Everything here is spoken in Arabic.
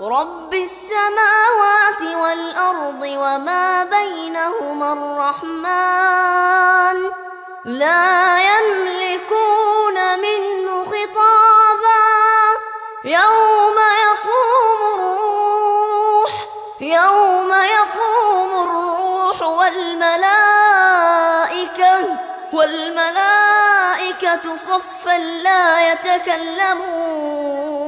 رب السماوات والأرض وما بينهما الرحمن لا يملكون منه خطابا. يوم يقوم الروح يوم يقوم الروح والملائكة والملائكة صفا لا يتكلمون.